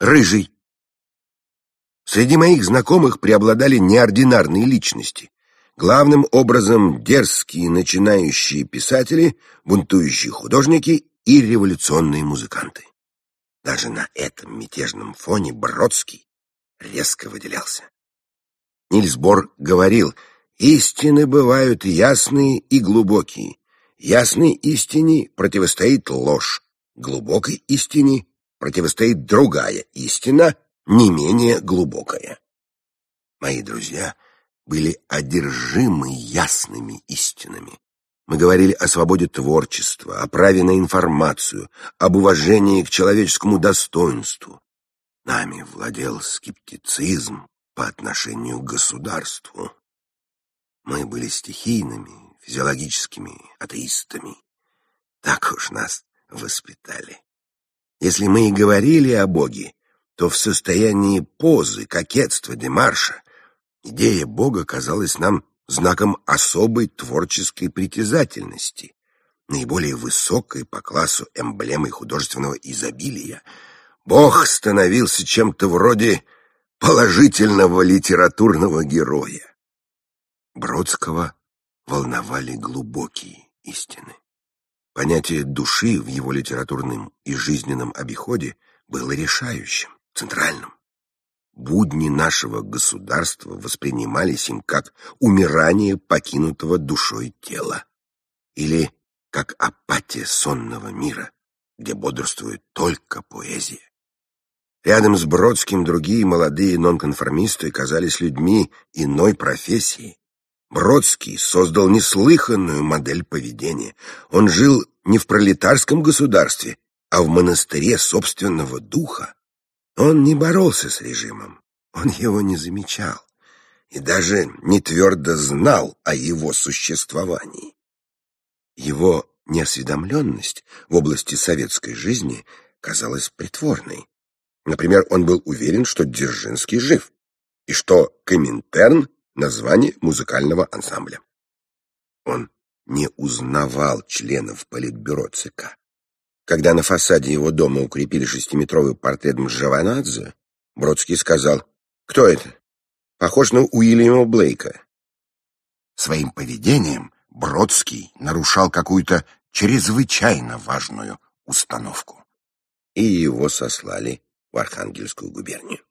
рыжий. Среди моих знакомых преобладали неординарные личности. Главным образом дерзкие начинающие писатели, бунтующие художники и революционные музыканты. Даже на этом мятежном фоне Бродский резко выделялся. Нильс Бор говорил, истины бывают ясные и глубокие. Ясной истине противостоит ложь, глубокой истине противостоит другая истина, не менее глубокая. Мои друзья были одержимы ясными истинами. Мы говорили о свободе творчества, о праве на информацию, об уважении к человеческому достоинству. Нами владел скептицизм по отношению к государству. Мы были стихийными, физиологическими атеистами. Так уж нас воспитали. Если мы и говорили о Боге, то в состоянии позы, кокетства, демарша. Идея Бога казалась нам знаком особой творческой притязательности, наиболее высокой по классу эмблемой художественного изобилия. Бог становился чем-то вроде положительного литературного героя. Бродского волновали глубокие истины. Понятие души в его литературном и жизненном обиходе было решающим, центральным. Будни нашего государства воспринимались им как умирание покинутого душой тела или как апатия сонного мира, где бодрствует только поэзия. Рядом с Бродским другие молодые нонконформисты казались людьми иной профессии. Бродский создал неслыханную модель поведения. Он жил не в пролетарском государстве, а в монастыре собственного духа. Он не боролся с режимом, он его не замечал и даже не твердо знал о его существовании. Его неосведомленность в области советской жизни казалась притворной. Например, он был уверен, что Дзержинский жив, и что Коминтерн — название музыкального ансамбля. Он не узнавал членов Политбюро ЦК. Когда на фасаде его дома укрепили шестиметровый портрет Мжаванадзе, Бродский сказал, «Кто это? Похож на Уильяма Блейка». Своим поведением Бродский нарушал какую-то чрезвычайно важную установку. И его сослали в Архангельскую губернию.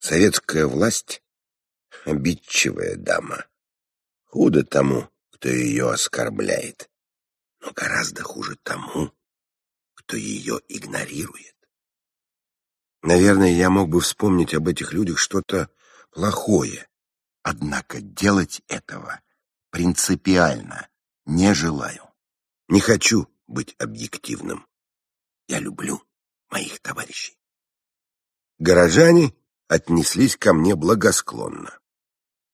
Советская власть — обидчивая дама. Худо тому, кто ее оскорбляет, но гораздо хуже тому, кто ее игнорирует. Наверное, я мог бы вспомнить об этих людях что-то плохое, однако делать этого принципиально не желаю. Не хочу быть объективным. Я люблю моих товарищей. Горожане отнеслись ко мне благосклонно.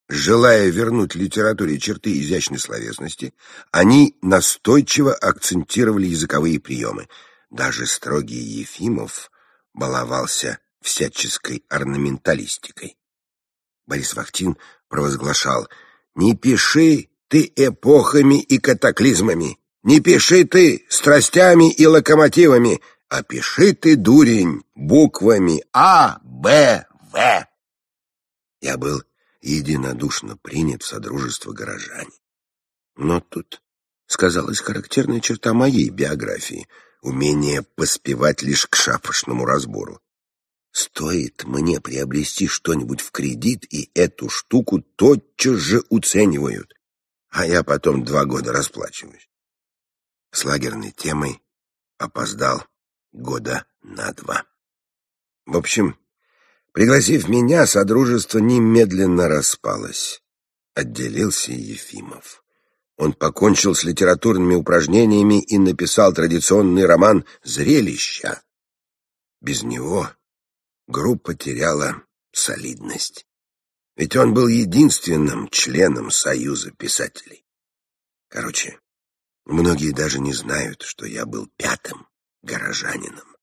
Желая вернуть литературе черты изящной словесности, они настойчиво акцентировали языковые приемы. Даже строгий Ефимов баловался всяческой орнаменталистикой. Борис Вахтин провозглашал «Не пиши ты эпохами и катаклизмами, не пиши ты страстями и локомотивами, а пиши ты, дурень, буквами А, Б, В». Я был единодушно принят в содружество горожане. Но тут сказалась характерная черта моей биографии — умение поспевать лишь к шапошному разбору. Стоит мне приобрести что-нибудь в кредит, и эту штуку тотчас же уценивают, а я потом два года расплачиваюсь. С лагерной темой опоздал года на два. В общем, пригласив меня, Содружество немедленно распалось. Отделился Ефимов. Он покончил с литературными упражнениями и написал традиционный роман «Зрелища». Без него группа теряла солидность. Ведь он был единственным членом Союза писателей. Короче, многие даже не знают, что я был пятым горожанином.